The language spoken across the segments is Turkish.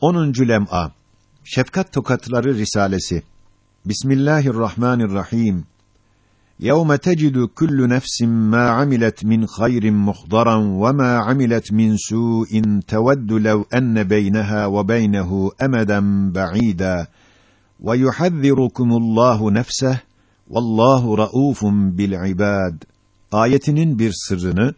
10. lem'a Şefkat Tokatları Risalesi Bismillahirrahmanirrahim يَوْمَ تَجِدُ كُلُّ نَفْسٍ مَا عَمِلَتْ مِنْ خَيْرٍ مُخْضَرًا وَمَا عَمِلَتْ مِنْ سُوءٍ تَوَدُّ لَوْ أَنَّ بَيْنَهَا وَبَيْنَهُ أَمَدًا بَعِيدًا وَيُحَذِّرُكُمُ اللّٰهُ نَفْسَهُ وَاللّٰهُ رَؤُوفٌ بِالْعِبَادِ Ayetinin bir sırrını,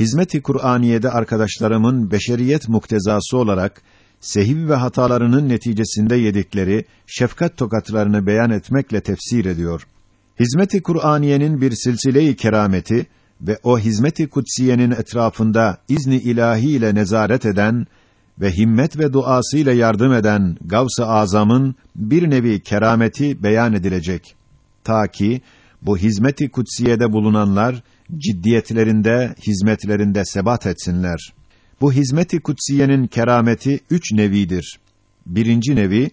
Hizmet-i Kur'aniye'de arkadaşlarımın beşeriyet muktezası olarak sehiv ve hatalarının neticesinde yedikleri şefkat tokatlarını beyan etmekle tefsir ediyor. Hizmet-i Kur'aniyenin bir silsile-i kerameti ve o hizmet-i kutsiyenin etrafında izni ilahi ile nezaret eden ve himmet ve duasıyla yardım eden Gavs-ı Azam'ın bir nevi kerameti beyan edilecek. Ta ki bu hizmet-i kutsiyede bulunanlar ciddiyetlerinde, hizmetlerinde sebat etsinler. Bu hizmet-i kutsiyenin kerameti üç nevidir. Birinci nevi,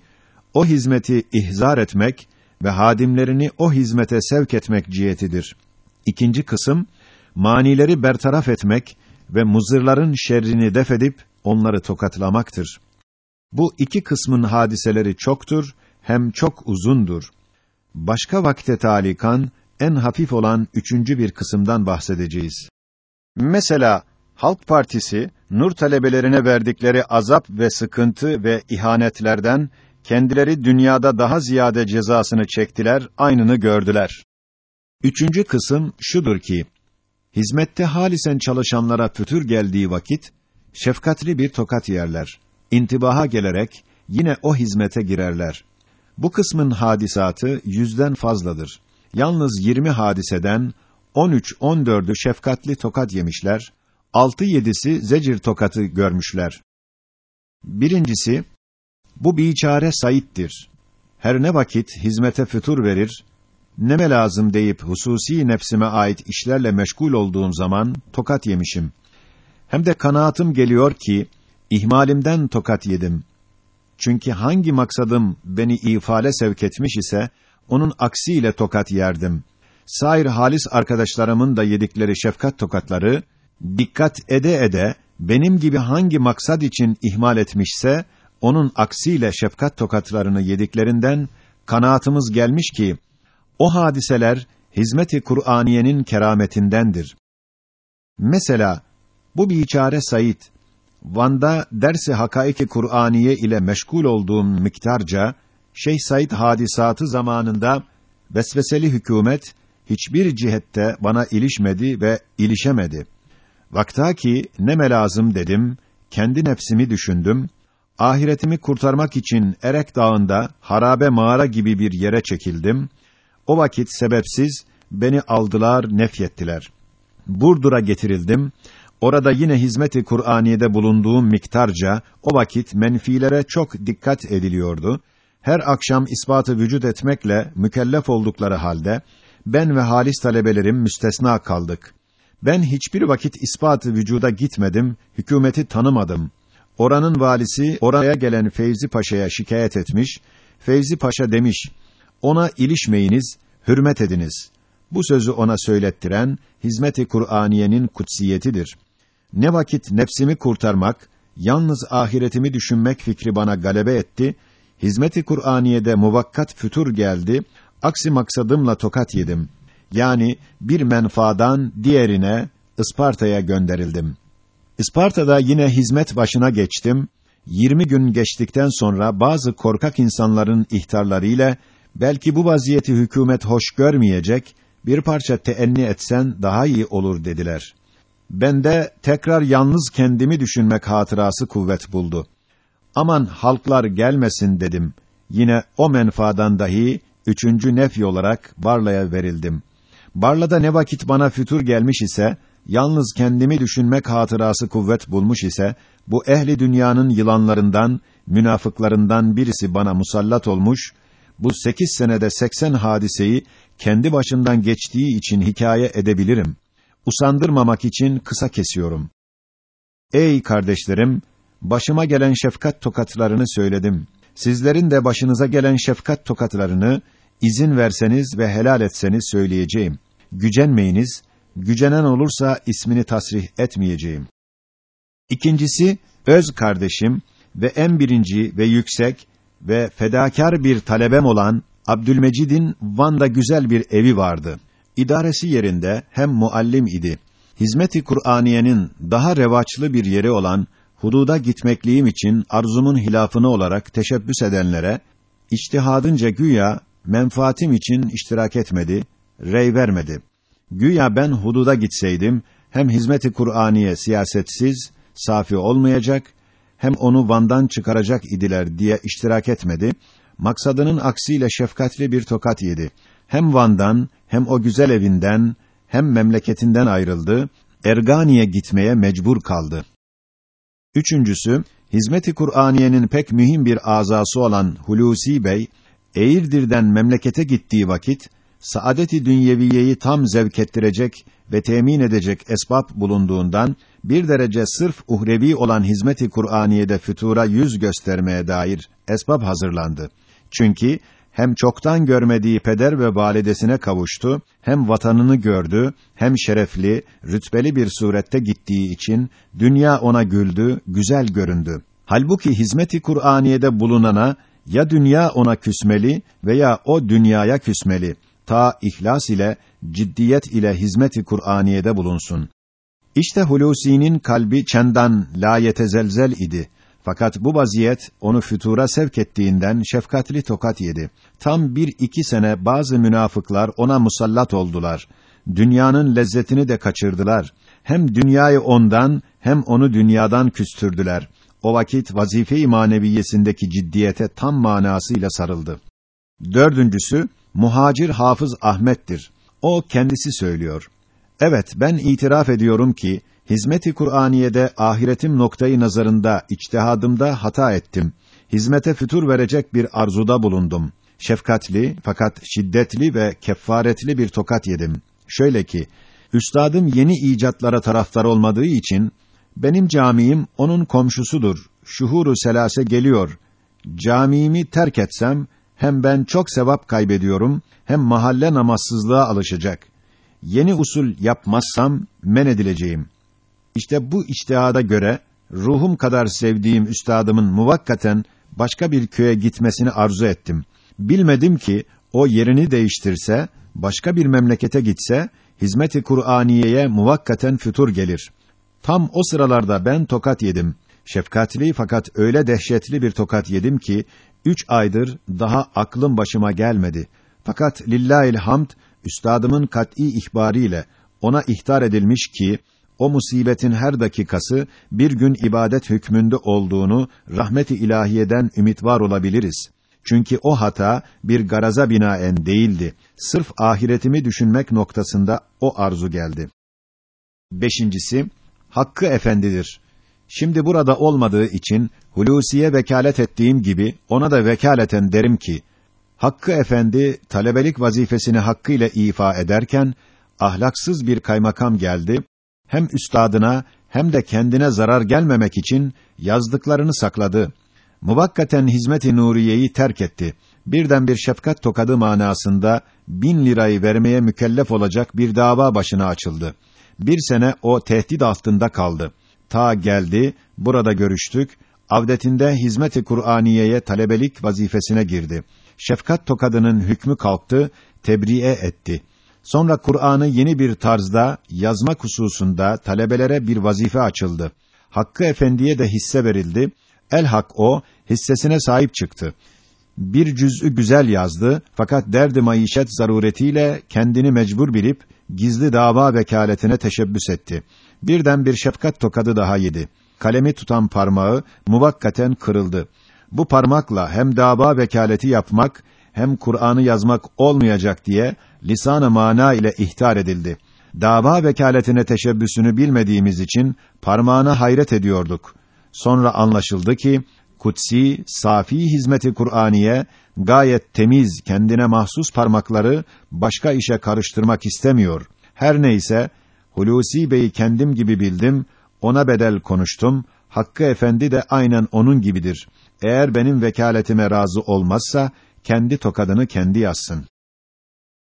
o hizmeti ihzar etmek ve hadimlerini o hizmete sevk etmek cihetidir. İkinci kısım, manileri bertaraf etmek ve muzırların şerrini defedip onları tokatlamaktır. Bu iki kısmın hadiseleri çoktur, hem çok uzundur. Başka vakte talikan, en hafif olan üçüncü bir kısımdan bahsedeceğiz. Mesela, Halk Partisi, Nur talebelerine verdikleri azap ve sıkıntı ve ihanetlerden, kendileri dünyada daha ziyade cezasını çektiler, aynını gördüler. Üçüncü kısım şudur ki, hizmette halisen çalışanlara fütür geldiği vakit, şefkatli bir tokat yerler. İntibaha gelerek, yine o hizmete girerler. Bu kısmın hadisatı yüzden fazladır. Yalnız 20 hadiseden 13-14'ü şefkatli tokat yemişler, 6-7'si zecir tokatı görmüşler. Birincisi, bu biçare Said'dir. Her ne vakit hizmete fütur verir, neme lazım deyip hususi nefsime ait işlerle meşgul olduğum zaman tokat yemişim. Hem de kanaatim geliyor ki, ihmalimden tokat yedim. Çünkü hangi maksadım beni ifale sevk etmiş ise, onun aksiyle tokat yerdim. Sair halis arkadaşlarımın da yedikleri şefkat tokatları, dikkat ede ede, benim gibi hangi maksad için ihmal etmişse, onun aksiyle şefkat tokatlarını yediklerinden, kanaatımız gelmiş ki, o hadiseler, hizmet-i Kur'aniyenin kerametindendir. Mesela, bu biçare Said, Van'da dersi hakaiki Kur'aniye ile meşgul olduğum miktarca, Şeyh Said hadisatı zamanında vesveseli hükümet hiçbir cihette bana ilişmedi ve ilişemedi. Vakta ki ne melazım dedim, kendi nefsimi düşündüm, ahiretimi kurtarmak için Erek Dağı'nda harabe mağara gibi bir yere çekildim. O vakit sebepsiz beni aldılar, nefyettiler. Burdur'a getirildim. Orada yine hizmeti Kur'aniye'de bulunduğum miktarca o vakit menfilere çok dikkat ediliyordu her akşam ispatı vücut etmekle mükellef oldukları halde ben ve halis talebelerim müstesna kaldık. Ben hiçbir vakit ispatı vücuda gitmedim, hükümeti tanımadım. Oranın valisi oraya gelen Fevzi Paşa'ya şikayet etmiş. Fevzi Paşa demiş: "Ona ilişmeyiniz, hürmet ediniz." Bu sözü ona söylettiren hizmet-i Kur'aniyenin kutsiyetidir. Ne vakit nefsimi kurtarmak, yalnız ahiretimi düşünmek fikri bana galebe etti hizmet-i Kur'aniye'de muvakkat fütur geldi, aksi maksadımla tokat yedim. Yani bir menfaadan diğerine Isparta'ya gönderildim. Isparta'da yine hizmet başına geçtim. 20 gün geçtikten sonra bazı korkak insanların ihtarlarıyla belki bu vaziyeti hükümet hoş görmeyecek, bir parça teenni etsen daha iyi olur dediler. Ben de tekrar yalnız kendimi düşünmek hatırası kuvvet buldu. Aman halklar gelmesin dedim. Yine o menfaadan dahi üçüncü nefy olarak Barla'ya verildim. Barla'da ne vakit bana fütur gelmiş ise, yalnız kendimi düşünmek hatırası kuvvet bulmuş ise, bu ehli dünyanın yılanlarından, münafıklarından birisi bana musallat olmuş, bu sekiz senede seksen hadiseyi kendi başından geçtiği için hikaye edebilirim. Usandırmamak için kısa kesiyorum. Ey kardeşlerim, başıma gelen şefkat tokatlarını söyledim. Sizlerin de başınıza gelen şefkat tokatlarını izin verseniz ve helal etseniz söyleyeceğim. Gücenmeyiniz, gücenen olursa ismini tasrih etmeyeceğim. İkincisi, öz kardeşim, ve en birinci ve yüksek ve fedakar bir talebem olan Abdülmecid'in Van'da güzel bir evi vardı. İdaresi yerinde hem muallim idi. Hizmeti Kur'aniyenin daha revaçlı bir yeri olan hududa gitmekliğim için arzumun hilafını olarak teşebbüs edenlere içtihadınca güya menfaatim için iştirak etmedi, rey vermedi. Güya ben hududa gitseydim hem hizmeti Kur'aniye siyasetsiz, safi olmayacak, hem onu Van'dan çıkaracak idiler diye iştirak etmedi. Maksadının aksiyle şefkatli bir tokat yedi. Hem Van'dan, hem o güzel evinden, hem memleketinden ayrıldı. Ergani'ye gitmeye mecbur kaldı. Üçüncüsü, hizmeti Kur'aniyenin pek mühim bir azası olan Hulusi Bey, Eğirdir'den memlekete gittiği vakit, saadeti dünyeviyeyi tam zevk ettirecek ve temin edecek esbab bulunduğundan, bir derece sırf uhrevi olan hizmeti Kur'aniye'de fütura yüz göstermeye dair esbab hazırlandı. Çünkü hem çoktan görmediği peder ve validesine kavuştu, hem vatanını gördü, hem şerefli, rütbeli bir surette gittiği için dünya ona güldü, güzel göründü. Halbuki hizmeti Kur'aniye'de bulunana ya dünya ona küsmeli veya o dünyaya küsmeli. Ta ihlas ile, ciddiyet ile hizmeti Kur'aniye'de bulunsun. İşte Hulusi'nin kalbi çendan la yetezelzel idi. Fakat bu vaziyet onu fütura sevk ettiğinden şefkatli tokat yedi. Tam bir iki sene bazı münafıklar ona musallat oldular. Dünyanın lezzetini de kaçırdılar. Hem dünyayı ondan hem onu dünyadan küstürdüler. O vakit vazife-i maneviyesindeki ciddiyete tam manasıyla sarıldı. Dördüncüsü, muhacir Hafız Ahmet'tir. O kendisi söylüyor. Evet, ben itiraf ediyorum ki, hizmeti Kur'aniye'de ahiretim noktayı nazarında, içtihadımda hata ettim. Hizmete fütur verecek bir arzuda bulundum. Şefkatli, fakat şiddetli ve kefaretli bir tokat yedim. Şöyle ki, üstadım yeni icatlara taraftar olmadığı için, benim camim onun komşusudur. Şuhuru selase geliyor. Camimi terk etsem hem ben çok sevap kaybediyorum hem mahalle namazsızlığa alışacak. Yeni usul yapmazsam men edileceğim. İşte bu içtihada göre ruhum kadar sevdiğim üstadımın muvakkaten başka bir köye gitmesini arzu ettim. Bilmedim ki o yerini değiştirse, başka bir memlekete gitse hizmeti Kur'aniyeye muvakkaten fütur gelir. Tam o sıralarda ben tokat yedim. Şefkatli fakat öyle dehşetli bir tokat yedim ki üç aydır daha aklım başıma gelmedi. Fakat lillahil hamd üstadımın kat'î ihbariyle ona ihtar edilmiş ki o musibetin her dakikası bir gün ibadet hükmünde olduğunu rahmeti ilahiyeden ümit var olabiliriz. Çünkü o hata bir garaza binaen değildi. Sırf ahiretimi düşünmek noktasında o arzu geldi. Beşincisi, Hakkı Efendidir. Şimdi burada olmadığı için Hulusi'ye vekalet ettiğim gibi ona da vekaleten derim ki Hakkı Efendi talebelik vazifesini hakkıyla ifa ederken ahlaksız bir kaymakam geldi. Hem üstadına hem de kendine zarar gelmemek için yazdıklarını sakladı. Muvakkaten hizmet-i nuriyeyi terk etti. Birden bir şefkat tokadı manasında bin lirayı vermeye mükellef olacak bir dava başına açıldı. Bir sene o tehdit altında kaldı. Ta geldi, burada görüştük, avdetinde hizmet-i Kur'aniyeye talebelik vazifesine girdi. Şefkat tokadının hükmü kalktı, tebriye etti. Sonra Kur'an'ı yeni bir tarzda yazmak hususunda talebelere bir vazife açıldı. Hakkı Efendi'ye de hisse verildi. El hak o, hissesine sahip çıktı. Bir cüz'ü güzel yazdı fakat derdi maişet zaruretiyle kendini mecbur bilip gizli dava vekaletine teşebbüs etti. Birden bir şefkat tokadı daha yedi. Kalemi tutan parmağı muvakkaten kırıldı. Bu parmakla hem dava vekaleti yapmak hem Kur'an'ı yazmak olmayacak diye lisan-ı mana ile ihtar edildi. Dava vekaletine teşebbüsünü bilmediğimiz için parmağına hayret ediyorduk. Sonra anlaşıldı ki kutsi, safi hizmeti Kur'aniye gayet temiz, kendine mahsus parmakları başka işe karıştırmak istemiyor. Her neyse Hulusi Bey'i kendim gibi bildim, ona bedel konuştum. Hakkı Efendi de aynen onun gibidir. Eğer benim vekaletime razı olmazsa kendi tokadını kendi yazsın.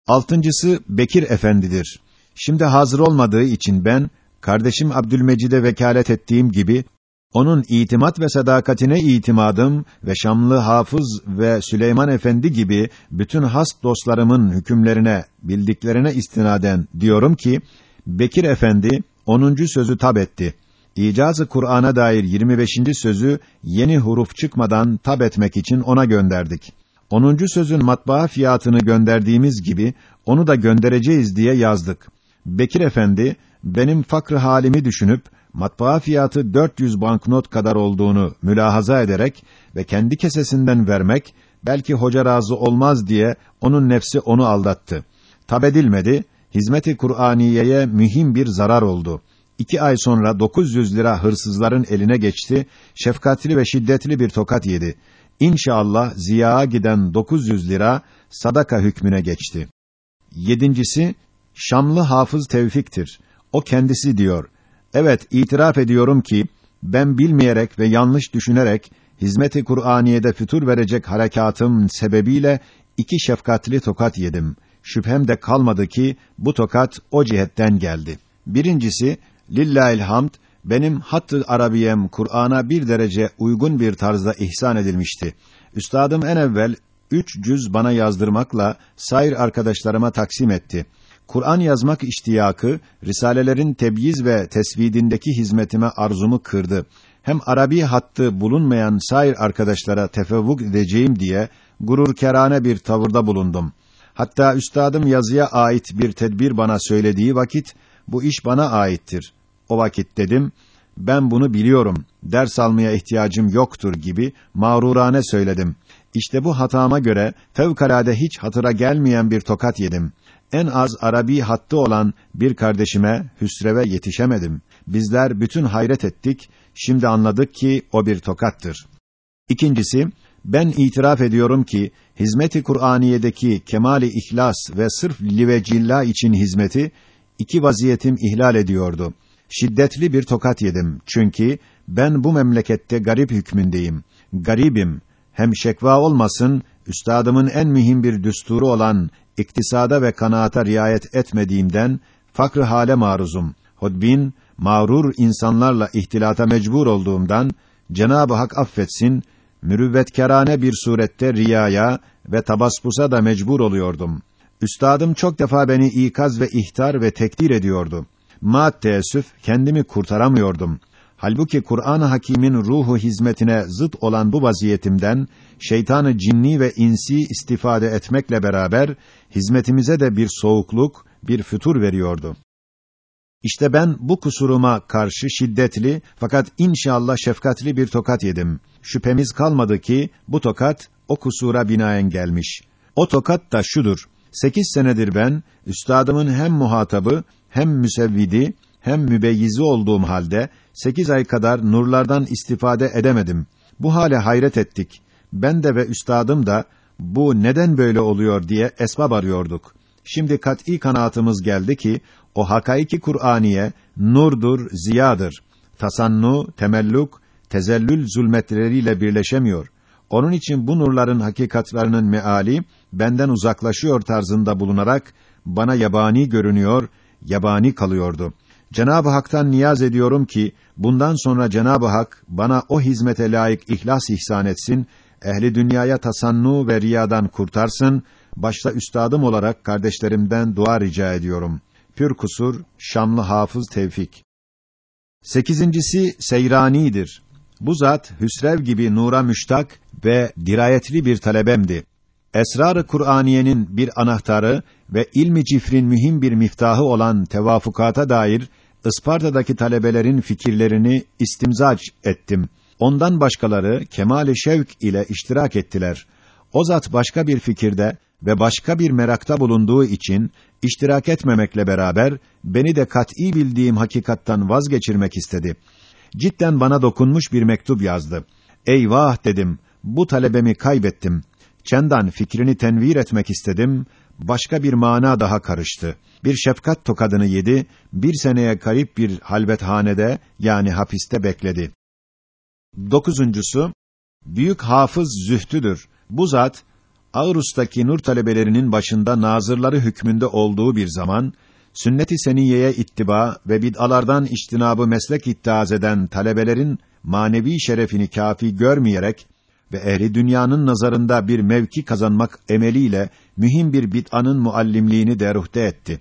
Altıncısı Bekir Efendidir. Şimdi hazır olmadığı için ben kardeşim Abdülmecid'e vekalet ettiğim gibi Onun itimat ve sadakatine itimadım ve Şamlı Hafız ve Süleyman Efendi gibi bütün has dostlarımın hükümlerine, bildiklerine istinaden diyorum ki, Bekir Efendi 10. sözü tab etti. İcazı Kur'an'a dair 25. sözü yeni huruf çıkmadan tab etmek için ona gönderdik. 10. sözün matbaa fiyatını gönderdiğimiz gibi onu da göndereceğiz diye yazdık. Bekir Efendi benim fakr halimi düşünüp matbaa fiyatı 400 banknot kadar olduğunu mülahaza ederek ve kendi kesesinden vermek belki hoca razı olmaz diye onun nefsi onu aldattı. Tab edilmedi, hizmeti Kur'aniyeye mühim bir zarar oldu. İki ay sonra 900 lira hırsızların eline geçti, şefkatli ve şiddetli bir tokat yedi. İnşallah ziyaa giden 900 lira sadaka hükmüne geçti. Yedincisi, Şamlı Hafız Tevfik'tir. O kendisi diyor, evet itiraf ediyorum ki, ben bilmeyerek ve yanlış düşünerek, hizmeti Kur'aniye'de fütur verecek harekatım sebebiyle iki şefkatli tokat yedim. Şüphem de kalmadı ki, bu tokat o cihetten geldi. Birincisi, Lillahil hamd, benim hattı arabiyem Kur'an'a bir derece uygun bir tarzda ihsan edilmişti. Üstadım en evvel üç cüz bana yazdırmakla sair arkadaşlarıma taksim etti. Kur'an yazmak iştiyakı, risalelerin tebyiz ve tesvidindeki hizmetime arzumu kırdı. Hem Arabi hattı bulunmayan sair arkadaşlara tefevvuk edeceğim diye gururkerane bir tavırda bulundum. Hatta üstadım yazıya ait bir tedbir bana söylediği vakit, bu iş bana aittir. O vakit dedim, ben bunu biliyorum, ders almaya ihtiyacım yoktur gibi mağrurane söyledim. İşte bu hatama göre fevkalade hiç hatıra gelmeyen bir tokat yedim. En az Arabi hattı olan bir kardeşime Hüsrev'e yetişemedim. Bizler bütün hayret ettik. Şimdi anladık ki o bir tokattır. İkincisi, ben itiraf ediyorum ki hizmeti Kur'aniyedeki kemali ihlas ve sırf livecillah için hizmeti iki vaziyetim ihlal ediyordu. Şiddetli bir tokat yedim. Çünkü ben bu memlekette garip hükmündeyim. Garibim. Hem şekva olmasın, üstadımın en mühim bir düsturu olan iktisada ve kanaata riayet etmediğimden fakr hale maruzum. Hodbin, mağrur insanlarla ihtilata mecbur olduğumdan Cenab-ı Hak affetsin, mürüvvetkerane bir surette riyaya ve tabaspusa da mecbur oluyordum. Üstadım çok defa beni ikaz ve ihtar ve tekdir ediyordu. Ma teessüf kendimi kurtaramıyordum. Halbuki Kur'an-ı Hakîm'in ruhu hizmetine zıt olan bu vaziyetimden şeytanı cinni ve insi istifade etmekle beraber hizmetimize de bir soğukluk, bir fütur veriyordu. İşte ben bu kusuruma karşı şiddetli fakat inşallah şefkatli bir tokat yedim. Şüphemiz kalmadı ki bu tokat o kusura binaen gelmiş. O tokat da şudur. Sekiz senedir ben, üstadımın hem muhatabı, hem müsevvidi, hem mübeyyizi olduğum halde, sekiz ay kadar nurlardan istifade edemedim. Bu hale hayret ettik. Ben de ve üstadım da, bu neden böyle oluyor diye esbab arıyorduk. Şimdi kat'î kanaatımız geldi ki, o hakaiki Kur'aniye, nurdur, ziyadır. Tasannu, temelluk, tezellül zulmetleriyle birleşemiyor. Onun için bu nurların hakikatlarının meali, benden uzaklaşıyor tarzında bulunarak, bana yabani görünüyor, yabani kalıyordu. Cenab-ı Hak'tan niyaz ediyorum ki bundan sonra Cenab-ı Hak bana o hizmete layık ihlas ihsan etsin, ehli dünyaya tasannu ve riyadan kurtarsın, başta üstadım olarak kardeşlerimden dua rica ediyorum. Pür kusur Şamlı Hafız Tevfik. Sekizincisi Seyrani'dir. Bu zat Hüsrev gibi nura müştak ve dirayetli bir talebemdi. Esrar-ı Kur'aniyenin bir anahtarı ve ilmi cifrin mühim bir miftahı olan tevafukata dair Isparta'daki talebelerin fikirlerini istimzac ettim. Ondan başkaları kemal-i şevk ile iştirak ettiler. O zat başka bir fikirde ve başka bir merakta bulunduğu için iştirak etmemekle beraber beni de kat'î bildiğim hakikattan vazgeçirmek istedi. Cidden bana dokunmuş bir mektup yazdı. Eyvah dedim. Bu talebemi kaybettim. Çendan fikrini tenvir etmek istedim. Başka bir mana daha karıştı. Bir şefkat tokadını yedi, bir seneye garip bir halvethanede yani hapiste bekledi. Dokuzuncusu, büyük hafız zühtüdür. Bu zat, Ağrus'taki nur talebelerinin başında nazırları hükmünde olduğu bir zaman, sünnet-i seniyeye ittiba ve bid'alardan içtinabı meslek ittihaz eden talebelerin manevi şerefini kafi görmeyerek ve ehli dünyanın nazarında bir mevki kazanmak emeliyle mühim bir bid'anın muallimliğini deruhte etti.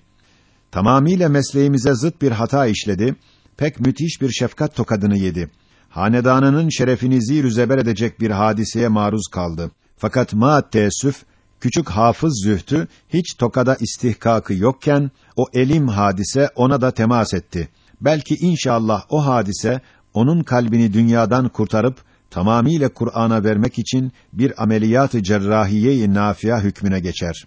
Tamamiyle mesleğimize zıt bir hata işledi, pek müthiş bir şefkat tokadını yedi. Hanedanının şerefini zir zeber edecek bir hadiseye maruz kaldı. Fakat ma teessüf, küçük hafız zühtü hiç tokada istihkakı yokken o elim hadise ona da temas etti. Belki inşallah o hadise onun kalbini dünyadan kurtarıp tamamiyle Kur'an'a vermek için bir ameliyat-ı cerrahiye-i nafia hükmüne geçer.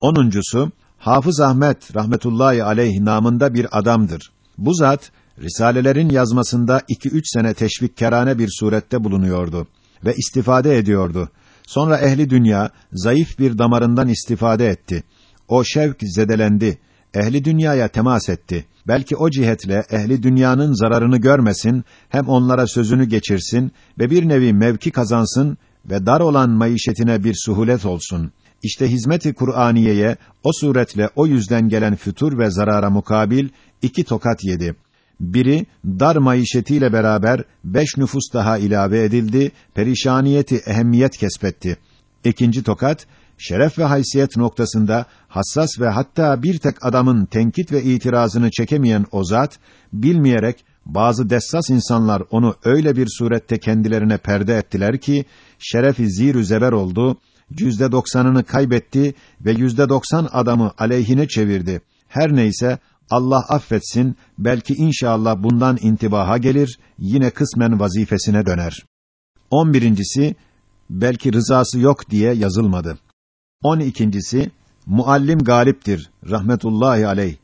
Onuncusu Hafız Ahmet rahmetullahi aleyh namında bir adamdır. Bu zat risalelerin yazmasında iki üç sene teşvikkerane bir surette bulunuyordu ve istifade ediyordu. Sonra ehli dünya zayıf bir damarından istifade etti. O şevk zedelendi. Ehli dünyaya temas etti. Belki o cihetle ehli dünyanın zararını görmesin, hem onlara sözünü geçirsin ve bir nevi mevki kazansın ve dar olan maişetine bir suhulet olsun. İşte hizmeti Kur'aniyeye o suretle o yüzden gelen fütur ve zarara mukabil iki tokat yedi. Biri dar maişetiyle beraber beş nüfus daha ilave edildi, perişaniyeti ehemmiyet kesbetti. İkinci tokat şeref ve haysiyet noktasında hassas ve hatta bir tek adamın tenkit ve itirazını çekemeyen o zat bilmeyerek bazı dessas insanlar onu öyle bir surette kendilerine perde ettiler ki şerefi zir zeber oldu, yüzde doksanını kaybetti ve yüzde doksan adamı aleyhine çevirdi. Her neyse Allah affetsin, belki inşallah bundan intibaha gelir, yine kısmen vazifesine döner. On birincisi, belki rızası yok diye yazılmadı. On ikincisi, muallim galiptir, rahmetullahi aleyh.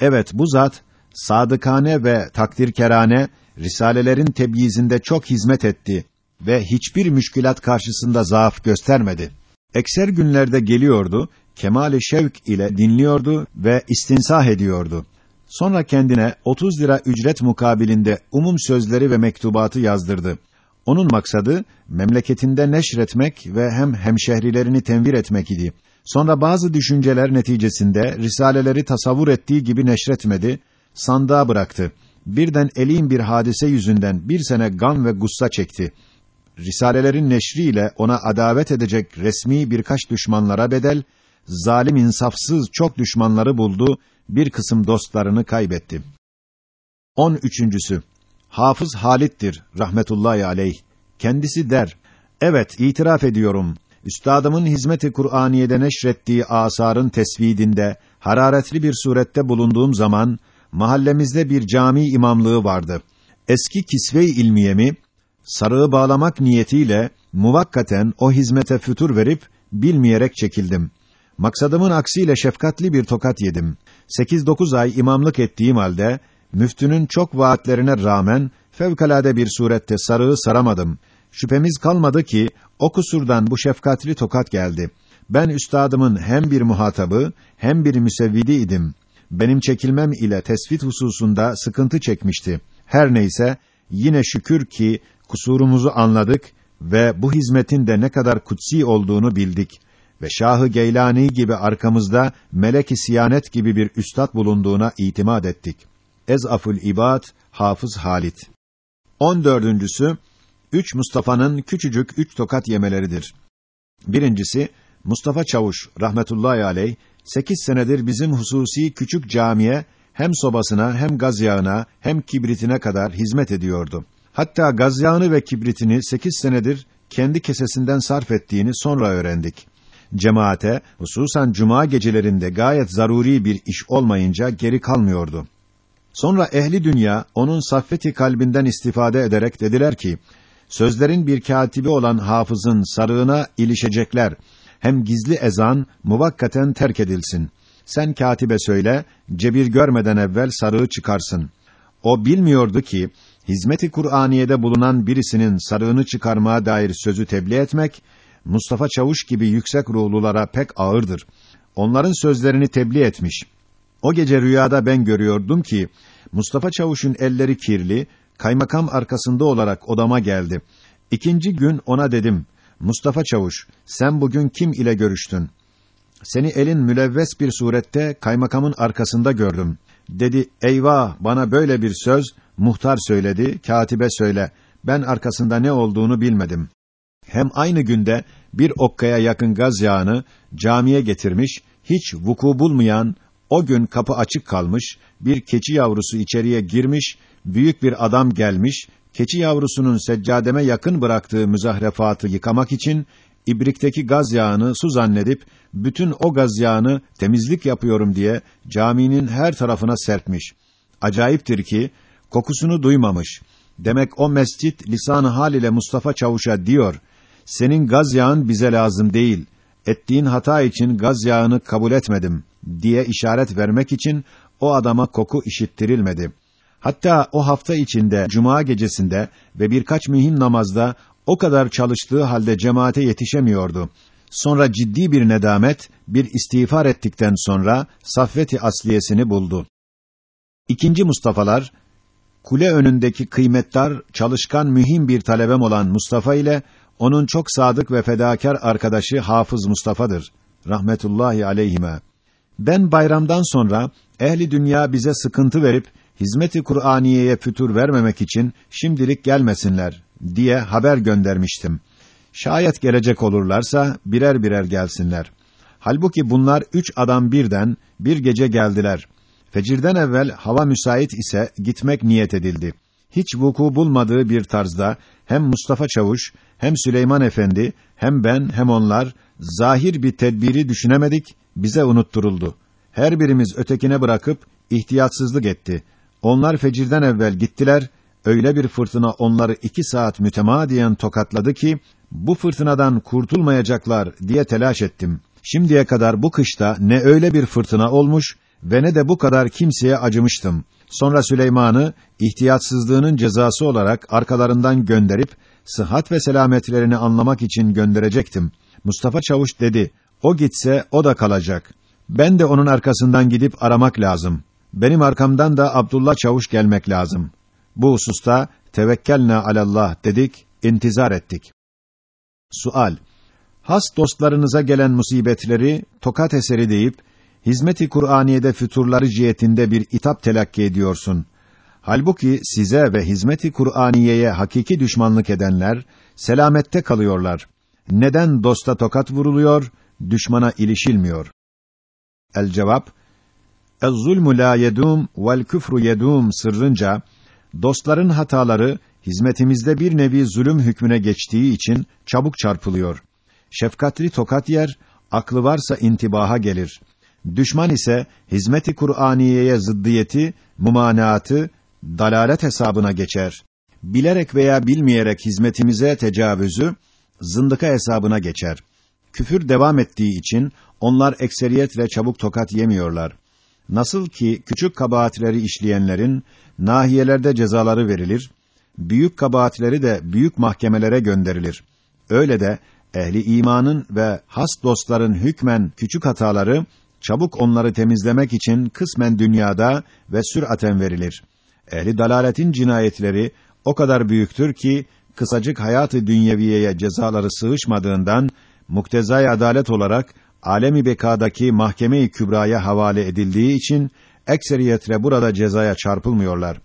Evet, bu zat, sadıkane ve takdirkerane, risalelerin tebyizinde çok hizmet etti ve hiçbir müşkilat karşısında zaaf göstermedi. Ekser günlerde geliyordu, kemale şevk ile dinliyordu ve istinsah ediyordu. Sonra kendine 30 lira ücret mukabilinde umum sözleri ve mektubatı yazdırdı. Onun maksadı memleketinde neşretmek ve hem hemşehrilerini tenvir etmek idi. Sonra bazı düşünceler neticesinde risaleleri tasavvur ettiği gibi neşretmedi, sandığa bıraktı. Birden elin bir hadise yüzünden bir sene gam ve gussa çekti. Risalelerin neşriyle ona adavet edecek resmi birkaç düşmanlara bedel, zalim insafsız çok düşmanları buldu, bir kısım dostlarını kaybetti. On üçüncüsü, Hafız Halit'tir, rahmetullahi aleyh. Kendisi der, evet itiraf ediyorum, üstadımın hizmeti Kur'aniye'de neşrettiği asarın tesvidinde, hararetli bir surette bulunduğum zaman, mahallemizde bir cami imamlığı vardı. Eski kisve-i ilmiyemi, sarığı bağlamak niyetiyle, muvakkaten o hizmete fütur verip, bilmeyerek çekildim. Maksadımın aksiyle şefkatli bir tokat yedim. Sekiz dokuz ay imamlık ettiğim halde, müftünün çok vaatlerine rağmen, fevkalade bir surette sarığı saramadım. Şüphemiz kalmadı ki, o kusurdan bu şefkatli tokat geldi. Ben üstadımın hem bir muhatabı, hem bir müsevvidi idim. Benim çekilmem ile tesvit hususunda sıkıntı çekmişti. Her neyse, yine şükür ki, kusurumuzu anladık ve bu hizmetin de ne kadar kutsi olduğunu bildik ve Şahı Geylani gibi arkamızda melek-i siyanet gibi bir üstad bulunduğuna itimat ettik. Ezaful İbad Hafız Halit. On dördüncüsü, üç Mustafa'nın küçücük üç tokat yemeleridir. Birincisi, Mustafa Çavuş, rahmetullahi aleyh, sekiz senedir bizim hususi küçük camiye, hem sobasına, hem gaz hem kibritine kadar hizmet ediyordu. Hatta gaz ve kibritini sekiz senedir kendi kesesinden sarf ettiğini sonra öğrendik. Cemaate, hususan cuma gecelerinde gayet zaruri bir iş olmayınca geri kalmıyordu. Sonra ehli dünya onun saffeti kalbinden istifade ederek dediler ki: Sözlerin bir katibi olan hafızın sarığına ilişecekler. Hem gizli ezan muvakkaten terk edilsin. Sen katibe söyle, cebir görmeden evvel sarığı çıkarsın. O bilmiyordu ki hizmeti Kur'aniyede bulunan birisinin sarığını çıkarmaya dair sözü tebliğ etmek Mustafa Çavuş gibi yüksek ruhlulara pek ağırdır. Onların sözlerini tebliğ etmiş. O gece rüyada ben görüyordum ki Mustafa Çavuş'un elleri kirli, kaymakam arkasında olarak odama geldi. İkinci gün ona dedim: Mustafa Çavuş, sen bugün kim ile görüştün? Seni elin mülevves bir surette kaymakamın arkasında gördüm. Dedi, eyvah, bana böyle bir söz, muhtar söyledi, katibe söyle. Ben arkasında ne olduğunu bilmedim. Hem aynı günde bir okkaya yakın gaz yağını camiye getirmiş, hiç vuku bulmayan, o gün kapı açık kalmış, bir keçi yavrusu içeriye girmiş, büyük bir adam gelmiş, keçi yavrusunun seccademe yakın bıraktığı müzahrefatı yıkamak için ibrikteki gaz yağını su zannedip bütün o gaz yağını temizlik yapıyorum diye caminin her tarafına serpmiş. Acayiptir ki kokusunu duymamış. Demek o mescit lisan hal ile Mustafa Çavuş'a diyor: "Senin gaz yağın bize lazım değil. Ettiğin hata için gaz yağını kabul etmedim." diye işaret vermek için o adama koku işittirilmedi. Hatta o hafta içinde cuma gecesinde ve birkaç mühim namazda o kadar çalıştığı halde cemaate yetişemiyordu. Sonra ciddi bir nedamet, bir istiğfar ettikten sonra saffeti asliyesini buldu. İkinci Mustafa'lar kule önündeki kıymetdar, çalışkan mühim bir talebem olan Mustafa ile onun çok sadık ve fedakar arkadaşı Hafız Mustafa'dır. Rahmetullahi aleyhime. Ben bayramdan sonra ehli dünya bize sıkıntı verip hizmeti Kur'aniye'ye fütur vermemek için şimdilik gelmesinler diye haber göndermiştim. Şayet gelecek olurlarsa birer birer gelsinler. Halbuki bunlar üç adam birden bir gece geldiler. Fecirden evvel hava müsait ise gitmek niyet edildi. Hiç vuku bulmadığı bir tarzda hem Mustafa Çavuş, hem Süleyman Efendi, hem ben, hem onlar zahir bir tedbiri düşünemedik, bize unutturuldu. Her birimiz ötekine bırakıp ihtiyatsızlık etti. Onlar fecirden evvel gittiler, öyle bir fırtına onları iki saat mütemadiyen tokatladı ki, bu fırtınadan kurtulmayacaklar diye telaş ettim. Şimdiye kadar bu kışta ne öyle bir fırtına olmuş ve ne de bu kadar kimseye acımıştım. Sonra Süleyman'ı ihtiyatsızlığının cezası olarak arkalarından gönderip sıhhat ve selametlerini anlamak için gönderecektim. Mustafa Çavuş dedi: "O gitse o da kalacak. Ben de onun arkasından gidip aramak lazım. Benim arkamdan da Abdullah Çavuş gelmek lazım. Bu hususta tevekkelna alallah dedik, intizar ettik. Sual: Has dostlarınıza gelen musibetleri tokat eseri deyip hizmeti Kur'aniyede füturları cihetinde bir itap telakki ediyorsun. Halbuki size ve hizmeti Kur'aniyeye hakiki düşmanlık edenler selamette kalıyorlar. Neden dosta tokat vuruluyor, düşmana ilişilmiyor? El cevap: "Ez-zulmü la yedum vel küfru yedum" sırrınca dostların hataları hizmetimizde bir nevi zulüm hükmüne geçtiği için çabuk çarpılıyor. Şefkatli tokat yer, aklı varsa intibaha gelir. Düşman ise hizmeti Kur'aniyeye zıddiyeti, mumanaatı, dalalet hesabına geçer. Bilerek veya bilmeyerek hizmetimize tecavüzü, zındıka hesabına geçer. Küfür devam ettiği için onlar ekseriyetle çabuk tokat yemiyorlar. Nasıl ki küçük kabahatleri işleyenlerin nahiyelerde cezaları verilir, büyük kabahatleri de büyük mahkemelere gönderilir. Öyle de ehli imanın ve has dostların hükmen küçük hataları çabuk onları temizlemek için kısmen dünyada ve süraten verilir. Ehli dalaletin cinayetleri o kadar büyüktür ki kısacık hayatı dünyeviyeye cezaları sığışmadığından muktezai adalet olarak alemi bekadaki mahkeme-i kübraya havale edildiği için ekseriyetle burada cezaya çarpılmıyorlar.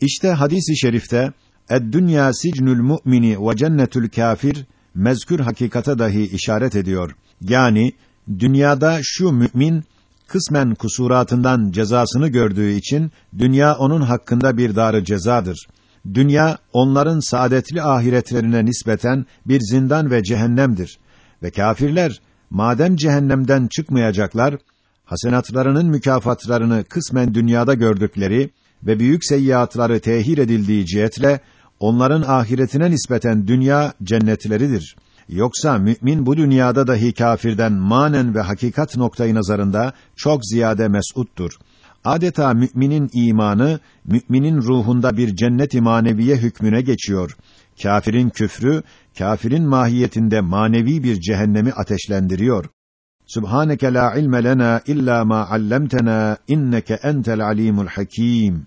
İşte hadisi şerifte "Ed-dünya sicnül mu'mini ve cennetül kafir" mezkür hakikate dahi işaret ediyor. Yani dünyada şu mümin kısmen kusuratından cezasını gördüğü için dünya onun hakkında bir darı cezadır. Dünya onların saadetli ahiretlerine nispeten bir zindan ve cehennemdir. Ve kâfirler madem cehennemden çıkmayacaklar, hasenatlarının mükafatlarını kısmen dünyada gördükleri ve büyük seyyiatları tehir edildiği cihetle onların ahiretine nispeten dünya cennetleridir. Yoksa mümin bu dünyada dahi kâfirden manen ve hakikat noktayı nazarında çok ziyade mes'uttur. Adeta müminin imanı, müminin ruhunda bir cennet-i maneviye hükmüne geçiyor. Kâfirin küfrü, kâfirin mahiyetinde manevi bir cehennemi ateşlendiriyor. Subhaneke la ilme lena illa ma allamtena inneke entel alimul hakim.